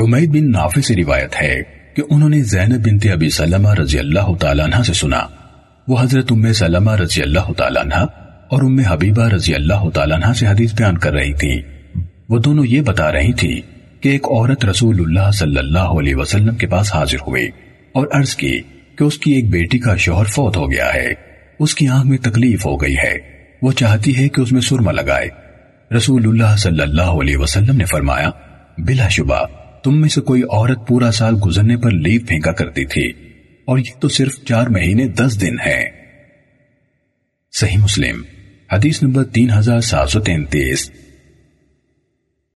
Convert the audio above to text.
حمید بن نافع سے روایت ہے کہ انہوں نے زینب بنت ابی سلمہ رضی اللہ تعالیٰ عنہ سے سنا۔ وہ حضرت ام سلمہ رضی اللہ تعالیٰ عنہ اور ام حبیبہ رضی اللہ تعالیٰ عنہ سے حدیث بیان کر رہی تھی وہ دونوں یہ بتا رہی تھی کہ ایک عورت رسول اللہ صلی اللہ علیہ وسلم کے پاس حاضر ہوئی اور عرض کی کہ اس کی ایک بیٹی کا شوہر فوت ہو گیا ہے۔ اس کی آنکھ میں تکلیف ہو گئی ہے۔ وہ چاہتی ہے کہ اس میں سرما لگائے۔ رسول اللہ صلی اللہ علیہ وسلم نے فرمایا، بلا شبہ تم میں سے کوئی عورت پورا سال گزرنے پر لیو پھینکا کرتی تھی، اور یہ تو صرف چار مہینے دس دن ہے صحیح مسلم، حدیث نمبر تین ہزار سات سو تینتیس۔